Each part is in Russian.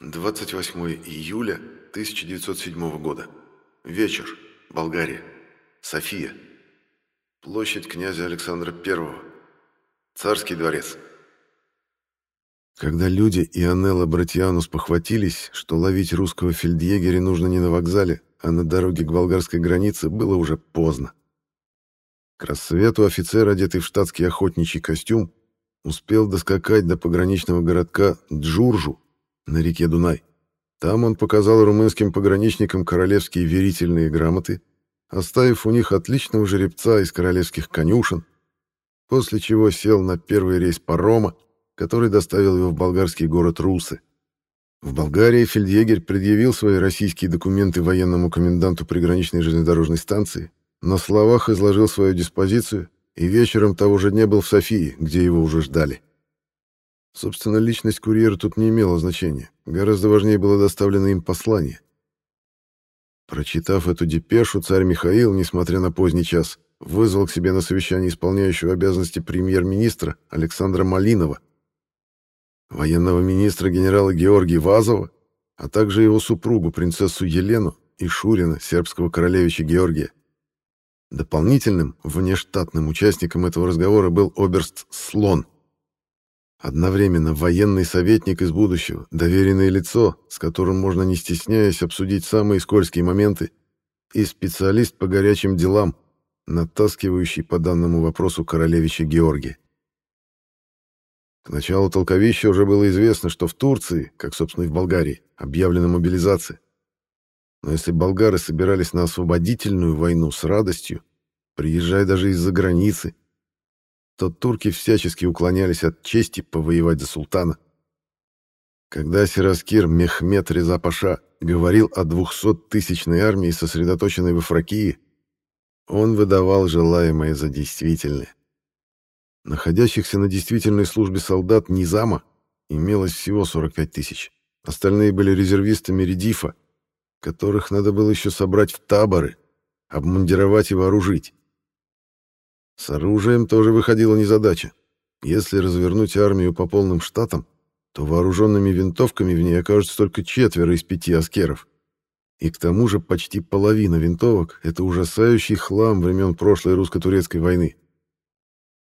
28 июля 1907 года. Вечер. Болгария. София. Площадь князя Александра I. Царский дворец. Когда люди и Анелла Братьянус похватились, что ловить русского фельдъегеря нужно не на вокзале, а на дороге к болгарской границе, было уже поздно. К рассвету офицер, одетый в штатский охотничий костюм, успел доскакать до пограничного городка Джуржу, на реке Дунай. Там он показал румынским пограничникам королевские верительные грамоты, оставив у них отличного жеребца из королевских конюшен, после чего сел на первый рейс парома, который доставил его в болгарский город Русы. В Болгарии фельдъегерь предъявил свои российские документы военному коменданту приграничной железнодорожной станции, на словах изложил свою диспозицию и вечером того же дня был в Софии, где его уже ждали. Собственно, личность курьера тут не имела значения. Гораздо важнее было доставлено им послание. Прочитав эту депешу, царь Михаил, несмотря на поздний час, вызвал к себе на совещание исполняющего обязанности премьер-министра Александра Малинова, военного министра генерала Георгия Вазова, а также его супругу, принцессу Елену и Шурина, сербского королевича Георгия. Дополнительным, внештатным участником этого разговора был оберст Слон – Одновременно военный советник из будущего, доверенное лицо, с которым можно не стесняясь обсудить самые скользкие моменты, и специалист по горячим делам, натаскивающий по данному вопросу королевича Георгия. К началу толковища уже было известно, что в Турции, как, собственно, и в Болгарии, объявлена мобилизация. Но если болгары собирались на освободительную войну с радостью, приезжая даже из-за границы, то турки всячески уклонялись от чести повоевать за султана. Когда Сираскир Мехмед Реза Паша говорил о двухсоттысячной армии, сосредоточенной во Фракии, он выдавал желаемое за действительное. Находящихся на действительной службе солдат Низама имелось всего 45 тысяч. Остальные были резервистами Редифа, которых надо было еще собрать в таборы, обмундировать и вооружить. С оружием тоже выходила незадача. Если развернуть армию по полным штатам, то вооруженными винтовками в ней окажется только четверо из пяти аскеров. И к тому же почти половина винтовок — это ужасающий хлам времен прошлой русско-турецкой войны.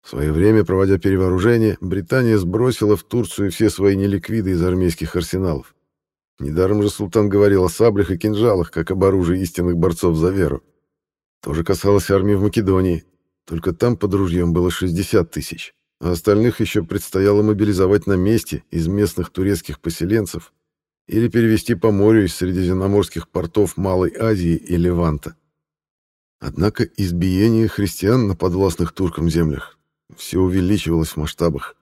В свое время, проводя перевооружение, Британия сбросила в Турцию все свои неликвиды из армейских арсеналов. Недаром же султан говорил о саблях и кинжалах, как об оружии истинных борцов за веру. То же касалось армии в Македонии. Только там под ружьем было 60 тысяч, а остальных еще предстояло мобилизовать на месте из местных турецких поселенцев или перевести по морю из средиземноморских портов Малой Азии и Леванта. Однако избиение христиан на подвластных туркам землях все увеличивалось в масштабах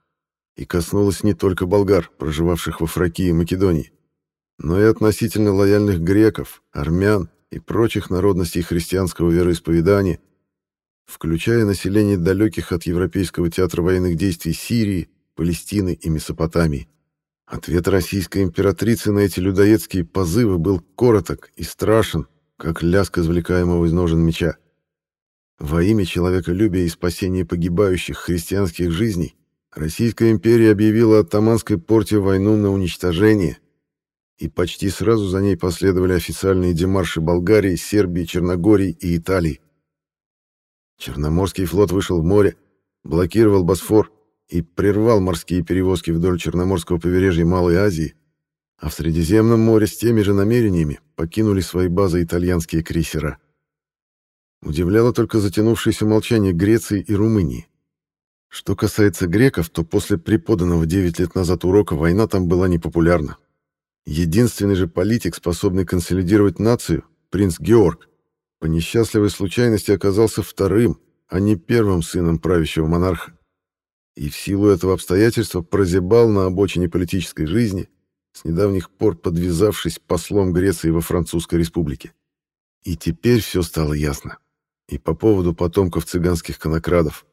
и коснулось не только болгар, проживавших во Фракии и Македонии, но и относительно лояльных греков, армян и прочих народностей христианского вероисповедания – включая население далеких от Европейского театра военных действий Сирии, Палестины и Месопотамии. Ответ российской императрицы на эти людоедские позывы был короток и страшен, как лязг извлекаемого из ножен меча. Во имя человеколюбия и спасения погибающих христианских жизней Российская империя объявила оттаманской порте войну на уничтожение, и почти сразу за ней последовали официальные демарши Болгарии, Сербии, Черногории и Италии. Черноморский флот вышел в море, блокировал Босфор и прервал морские перевозки вдоль Черноморского побережья Малой Азии, а в Средиземном море с теми же намерениями покинули свои базы итальянские крейсера. Удивляло только затянувшееся молчание Греции и Румынии. Что касается греков, то после преподанного 9 лет назад урока война там была непопулярна. Единственный же политик, способный консолидировать нацию, принц Георг, по несчастливой случайности оказался вторым, а не первым сыном правящего монарха. И в силу этого обстоятельства прозябал на обочине политической жизни, с недавних пор подвязавшись послом Греции во Французской республике. И теперь все стало ясно. И по поводу потомков цыганских конокрадов.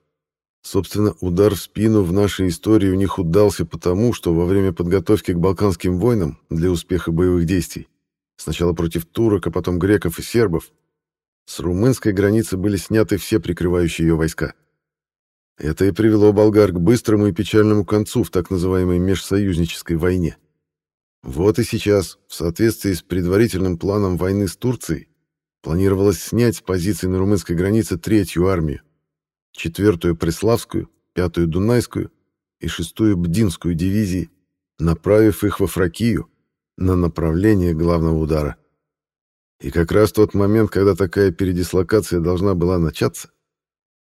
Собственно, удар в спину в нашей истории у них удался потому, что во время подготовки к Балканским войнам для успеха боевых действий, сначала против турок, а потом греков и сербов, с румынской границы были сняты все прикрывающие ее войска. Это и привело болгар к быстрому и печальному концу в так называемой межсоюзнической войне. Вот и сейчас, в соответствии с предварительным планом войны с Турцией, планировалось снять с позиций на румынской границе третью армию, четвертую Преславскую, пятую Дунайскую и шестую Бдинскую дивизии, направив их во Фракию на направление главного удара. И как раз тот момент, когда такая передислокация должна была начаться,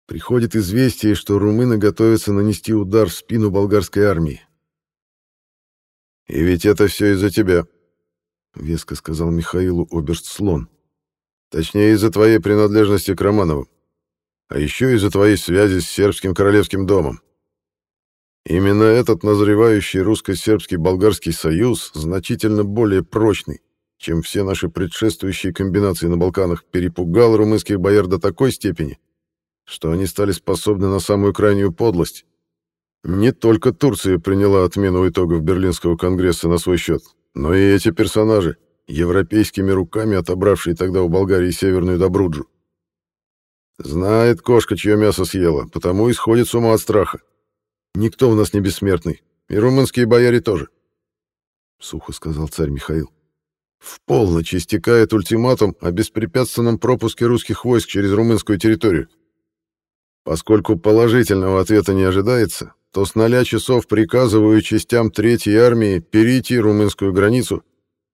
приходит известие, что румыны готовятся нанести удар в спину болгарской армии. «И ведь это все из-за тебя», — веско сказал Михаилу Оберст-Слон. «Точнее, из-за твоей принадлежности к Романовым. А еще из-за твоей связи с сербским королевским домом. Именно этот назревающий русско-сербский болгарский союз значительно более прочный, чем все наши предшествующие комбинации на Балканах, перепугал румынских бояр до такой степени, что они стали способны на самую крайнюю подлость. Не только Турция приняла отмену итогов Берлинского конгресса на свой счет, но и эти персонажи, европейскими руками отобравшие тогда у Болгарии Северную Добруджу. Знает кошка, чье мясо съела, потому и сходит с ума от страха. Никто у нас не бессмертный, и румынские бояре тоже. Сухо сказал царь Михаил. В полночь истекает ультиматум о беспрепятственном пропуске русских войск через румынскую территорию. Поскольку положительного ответа не ожидается, то с ноля часов приказываю частям Третьей армии перейти румынскую границу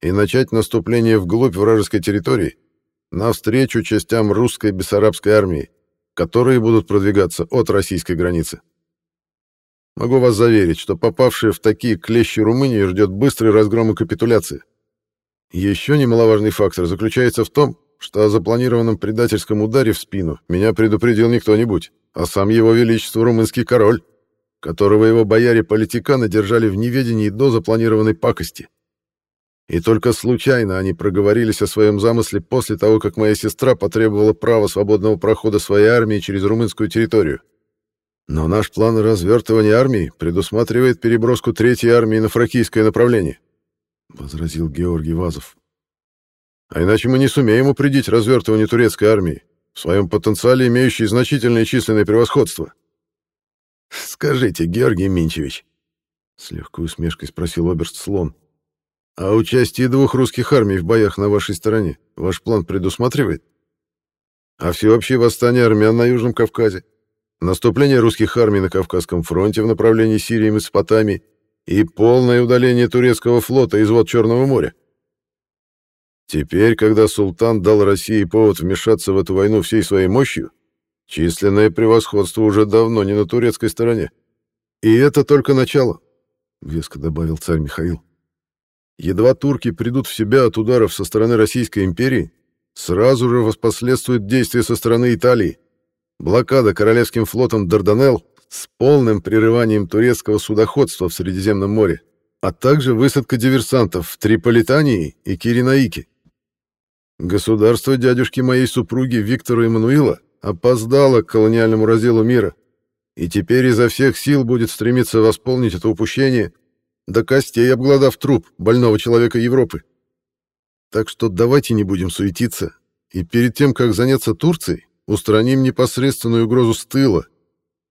и начать наступление вглубь вражеской территории навстречу частям русской бессарабской армии, которые будут продвигаться от российской границы. Могу вас заверить, что попавшие в такие клещи Румынии ждет быстрый разгром и капитуляция. Еще немаловажный фактор заключается в том, что о запланированном предательском ударе в спину меня предупредил не кто-нибудь, а сам его величество румынский король, которого его бояре-политиканы держали в неведении до запланированной пакости. И только случайно они проговорились о своем замысле после того, как моя сестра потребовала права свободного прохода своей армии через румынскую территорию. Но наш план развертывания армии предусматривает переброску Третьей армии на фракийское направление. — возразил Георгий Вазов. «А иначе мы не сумеем упредить развертывание турецкой армии, в своем потенциале имеющей значительное численное превосходство». «Скажите, Георгий Минчевич», — с легкой усмешкой спросил Оберст Слон, «а участие двух русских армий в боях на вашей стороне ваш план предусматривает? А всеобщее восстание армян на Южном Кавказе, наступление русских армий на Кавказском фронте в направлении Сирии и Месопотамии, и полное удаление турецкого флота из вод Черного моря. Теперь, когда султан дал России повод вмешаться в эту войну всей своей мощью, численное превосходство уже давно не на турецкой стороне. И это только начало, — веско добавил царь Михаил. Едва турки придут в себя от ударов со стороны Российской империи, сразу же воспоследствует действие со стороны Италии. Блокада королевским флотом Дарданелл с полным прерыванием турецкого судоходства в Средиземном море, а также высадка диверсантов в Триполитании и Киренаике. Государство дядюшки моей супруги Виктора Эммануила опоздало к колониальному разделу мира и теперь изо всех сил будет стремиться восполнить это упущение, до костей обглодав труп больного человека Европы. Так что давайте не будем суетиться, и перед тем, как заняться Турцией, устраним непосредственную угрозу с тыла,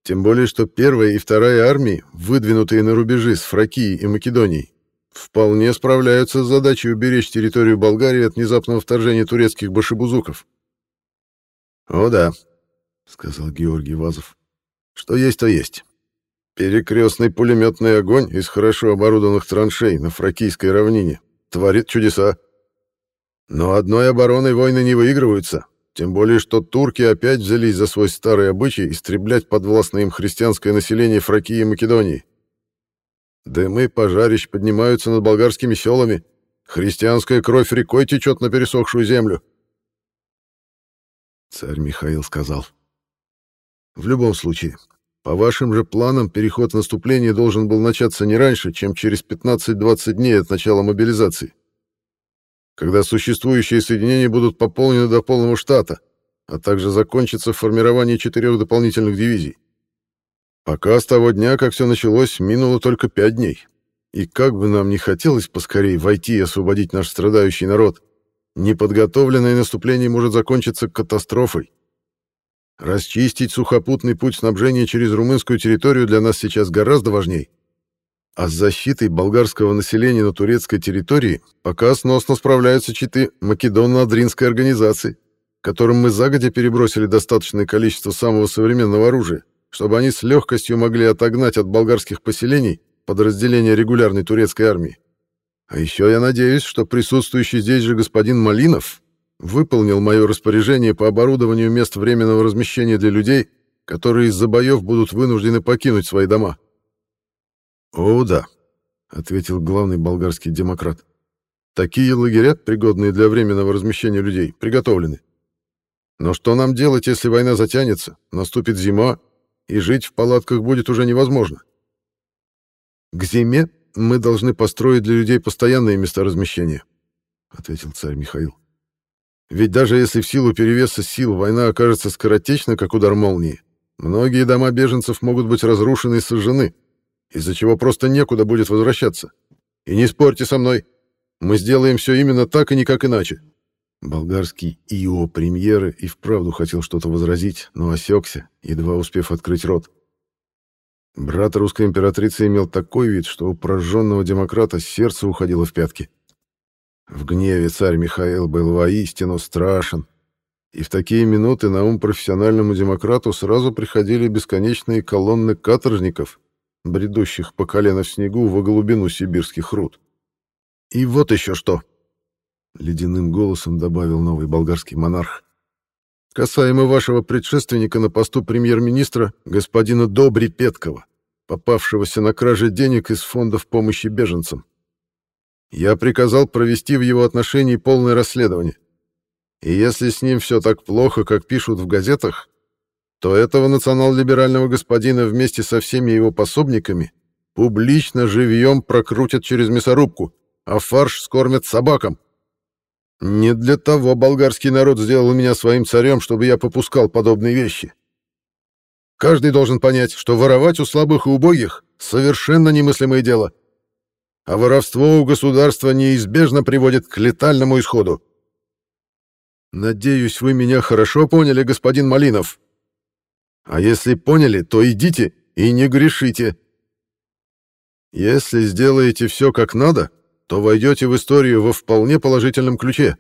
тем более, что первая и вторая армии, выдвинутые на рубежи с Фракией и Македонией, вполне справляются с задачей уберечь территорию Болгарии от внезапного вторжения турецких башибузуков. «О да», — сказал Георгий Вазов, — «что есть, то есть. Перекрестный пулеметный огонь из хорошо оборудованных траншей на Фракийской равнине творит чудеса. Но одной обороной войны не выигрываются, тем более, что турки опять взялись за свой старый обычай истреблять подвластное им христианское население Фракии и Македонии. Дымы пожарищ поднимаются над болгарскими селами, христианская кровь рекой течет на пересохшую землю. Царь Михаил сказал, «В любом случае, по вашим же планам переход в наступление должен был начаться не раньше, чем через 15-20 дней от начала мобилизации когда существующие соединения будут пополнены до полного штата, а также закончится формирование четырех дополнительных дивизий. Пока с того дня, как все началось, минуло только пять дней. И как бы нам ни хотелось поскорее войти и освободить наш страдающий народ, неподготовленное наступление может закончиться катастрофой. Расчистить сухопутный путь снабжения через румынскую территорию для нас сейчас гораздо важнее. А с защитой болгарского населения на турецкой территории пока сносно справляются читы Македонно-Адринской организации, которым мы загодя перебросили достаточное количество самого современного оружия, чтобы они с легкостью могли отогнать от болгарских поселений подразделения регулярной турецкой армии. А еще я надеюсь, что присутствующий здесь же господин Малинов выполнил мое распоряжение по оборудованию мест временного размещения для людей, которые из-за боев будут вынуждены покинуть свои дома. «О, да», — ответил главный болгарский демократ. «Такие лагеря, пригодные для временного размещения людей, приготовлены. Но что нам делать, если война затянется, наступит зима, и жить в палатках будет уже невозможно? К зиме мы должны построить для людей постоянные места размещения», — ответил царь Михаил. «Ведь даже если в силу перевеса сил война окажется скоротечна, как удар молнии, многие дома беженцев могут быть разрушены и сожжены, из-за чего просто некуда будет возвращаться. И не спорьте со мной. Мы сделаем все именно так и никак иначе. Болгарский ИО премьеры и вправду хотел что-то возразить, но осекся, едва успев открыть рот. Брат русской императрицы имел такой вид, что у прожженного демократа сердце уходило в пятки. В гневе царь Михаил был воистину страшен, и в такие минуты на ум профессиональному демократу сразу приходили бесконечные колонны каторжников, бредущих по колено в снегу во глубину сибирских руд. «И вот еще что!» — ледяным голосом добавил новый болгарский монарх. «Касаемо вашего предшественника на посту премьер-министра, господина Добри Петкова, попавшегося на краже денег из фондов помощи беженцам. Я приказал провести в его отношении полное расследование. И если с ним все так плохо, как пишут в газетах, то этого национал-либерального господина вместе со всеми его пособниками публично живьем прокрутят через мясорубку, а фарш скормят собакам. Не для того болгарский народ сделал меня своим царем, чтобы я попускал подобные вещи. Каждый должен понять, что воровать у слабых и убогих — совершенно немыслимое дело. А воровство у государства неизбежно приводит к летальному исходу. Надеюсь, вы меня хорошо поняли, господин Малинов. А если поняли, то идите и не грешите. Если сделаете все как надо, то войдете в историю во вполне положительном ключе,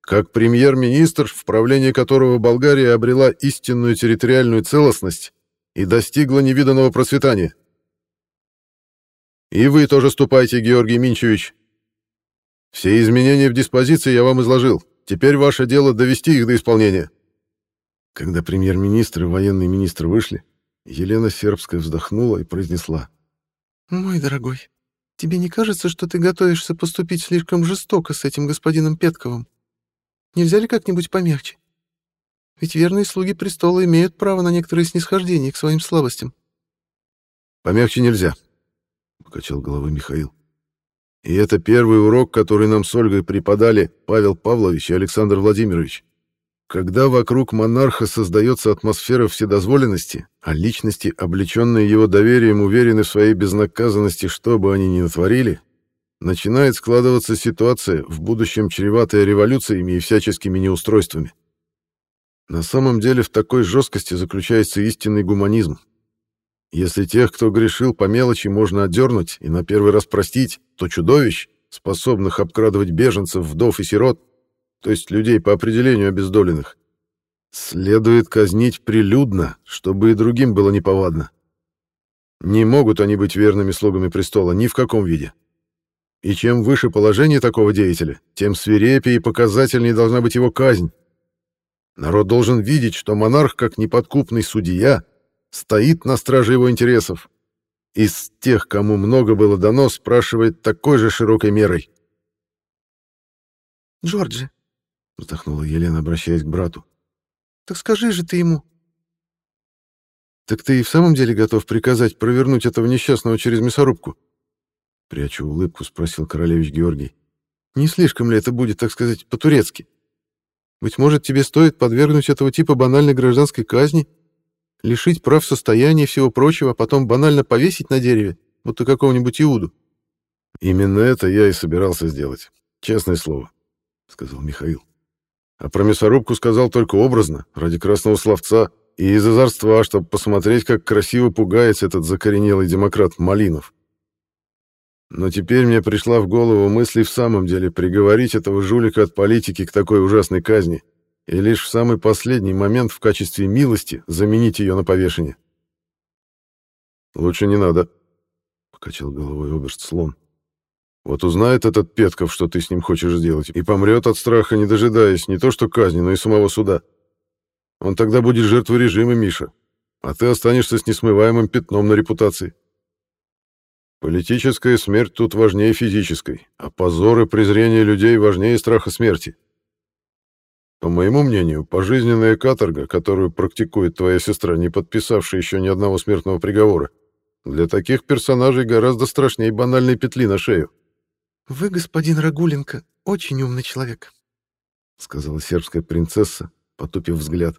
как премьер-министр, в правлении которого Болгария обрела истинную территориальную целостность и достигла невиданного процветания. И вы тоже ступайте, Георгий Минчевич. Все изменения в диспозиции я вам изложил. Теперь ваше дело довести их до исполнения. Когда премьер-министр и военный министр вышли, Елена Сербская вздохнула и произнесла. «Мой дорогой, тебе не кажется, что ты готовишься поступить слишком жестоко с этим господином Петковым? Нельзя ли как-нибудь помягче? Ведь верные слуги престола имеют право на некоторые снисхождения к своим слабостям». «Помягче нельзя», — покачал головой Михаил. «И это первый урок, который нам с Ольгой преподали Павел Павлович и Александр Владимирович. Когда вокруг монарха создается атмосфера вседозволенности, а личности, облеченные его доверием, уверены в своей безнаказанности, что бы они ни натворили, начинает складываться ситуация, в будущем чреватая революциями и всяческими неустройствами. На самом деле в такой жесткости заключается истинный гуманизм. Если тех, кто грешил по мелочи, можно отдернуть и на первый раз простить, то чудовищ, способных обкрадывать беженцев, вдов и сирот, то есть людей по определению обездоленных, следует казнить прилюдно, чтобы и другим было неповадно. Не могут они быть верными слугами престола ни в каком виде. И чем выше положение такого деятеля, тем свирепее и показательнее должна быть его казнь. Народ должен видеть, что монарх, как неподкупный судья, стоит на страже его интересов. Из тех, кому много было дано, спрашивает такой же широкой мерой. «Джорджи, — вздохнула Елена, обращаясь к брату. «Так скажи же ты ему». «Так ты и в самом деле готов приказать провернуть этого несчастного через мясорубку?» Прячу улыбку, спросил королевич Георгий. «Не слишком ли это будет, так сказать, по-турецки? Быть может, тебе стоит подвергнуть этого типа банальной гражданской казни, лишить прав состояния и всего прочего, а потом банально повесить на дереве, будто какого-нибудь Иуду?» «Именно это я и собирался сделать, честное слово», — сказал Михаил. А про мясорубку сказал только образно, ради красного словца и из озорства, чтобы посмотреть, как красиво пугается этот закоренелый демократ Малинов. Но теперь мне пришла в голову мысль в самом деле приговорить этого жулика от политики к такой ужасной казни и лишь в самый последний момент в качестве милости заменить ее на повешение. «Лучше не надо», — покачал головой оберст слон. «Вот узнает этот Петков, что ты с ним хочешь сделать, и помрет от страха, не дожидаясь не то что казни, но и самого суда. Он тогда будет жертвой режима, Миша, а ты останешься с несмываемым пятном на репутации». Политическая смерть тут важнее физической, а позор и презрение людей важнее страха смерти. По моему мнению, пожизненная каторга, которую практикует твоя сестра, не подписавшая еще ни одного смертного приговора, для таких персонажей гораздо страшнее банальной петли на шею. «Вы, господин Рагуленко, очень умный человек», — сказала сербская принцесса, потупив взгляд.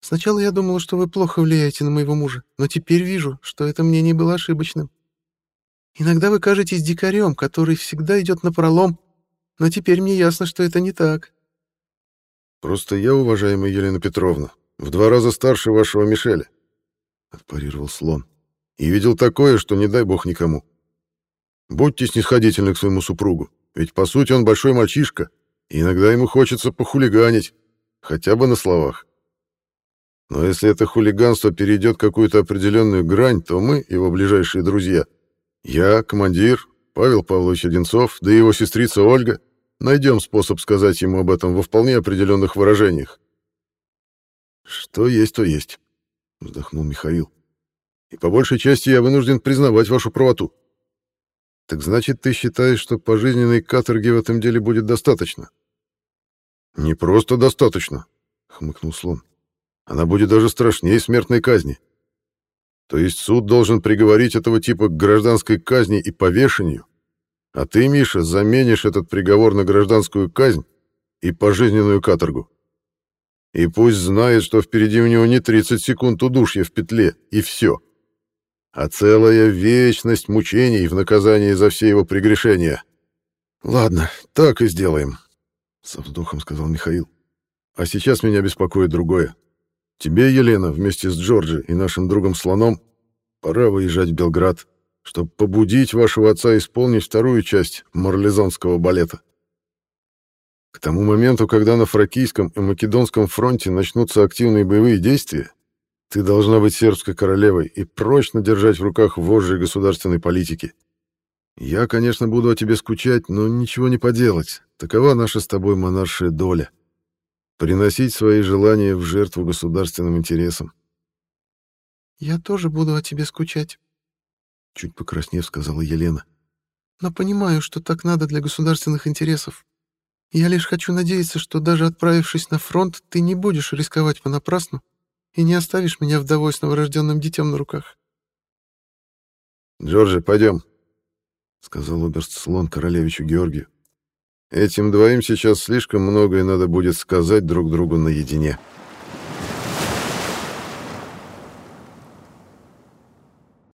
«Сначала я думала, что вы плохо влияете на моего мужа, но теперь вижу, что это мнение было ошибочным. Иногда вы кажетесь дикарем, который всегда идет на пролом, но теперь мне ясно, что это не так. Просто я, уважаемая Елена Петровна, в два раза старше вашего Мишеля, отпарировал слон. И видел такое, что не дай бог никому. Будьте снисходительны к своему супругу, ведь по сути он большой мальчишка, и иногда ему хочется похулиганить, хотя бы на словах. Но если это хулиганство перейдет какую-то определенную грань, то мы, его ближайшие друзья, я, командир, Павел Павлович Одинцов, да и его сестрица Ольга, найдем способ сказать ему об этом во вполне определенных выражениях. «Что есть, то есть», — вздохнул Михаил. «И по большей части я вынужден признавать вашу правоту. Так значит, ты считаешь, что пожизненной каторги в этом деле будет достаточно?» «Не просто достаточно», — хмыкнул слон. «Она будет даже страшнее смертной казни. То есть суд должен приговорить этого типа к гражданской казни и повешению, а ты, Миша, заменишь этот приговор на гражданскую казнь и пожизненную каторгу. И пусть знает, что впереди у него не 30 секунд удушья в петле, и все, а целая вечность мучений в наказании за все его прегрешения. Ладно, так и сделаем, — со вздохом сказал Михаил. А сейчас меня беспокоит другое. Тебе, Елена, вместе с Джорджи и нашим другом Слоном, пора выезжать в Белград, чтобы побудить вашего отца исполнить вторую часть марлезонского балета. К тому моменту, когда на Фракийском и Македонском фронте начнутся активные боевые действия, ты должна быть сербской королевой и прочно держать в руках вожжи государственной политики. Я, конечно, буду о тебе скучать, но ничего не поделать. Такова наша с тобой монаршая доля приносить свои желания в жертву государственным интересам. «Я тоже буду о тебе скучать», — чуть покраснев сказала Елена. «Но понимаю, что так надо для государственных интересов. Я лишь хочу надеяться, что даже отправившись на фронт, ты не будешь рисковать понапрасну и не оставишь меня вдовой с новорожденным детем на руках». «Джорджи, пойдем», — сказал оберст Слон королевичу Георгию. Этим двоим сейчас слишком многое надо будет сказать друг другу наедине. —